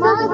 Bye.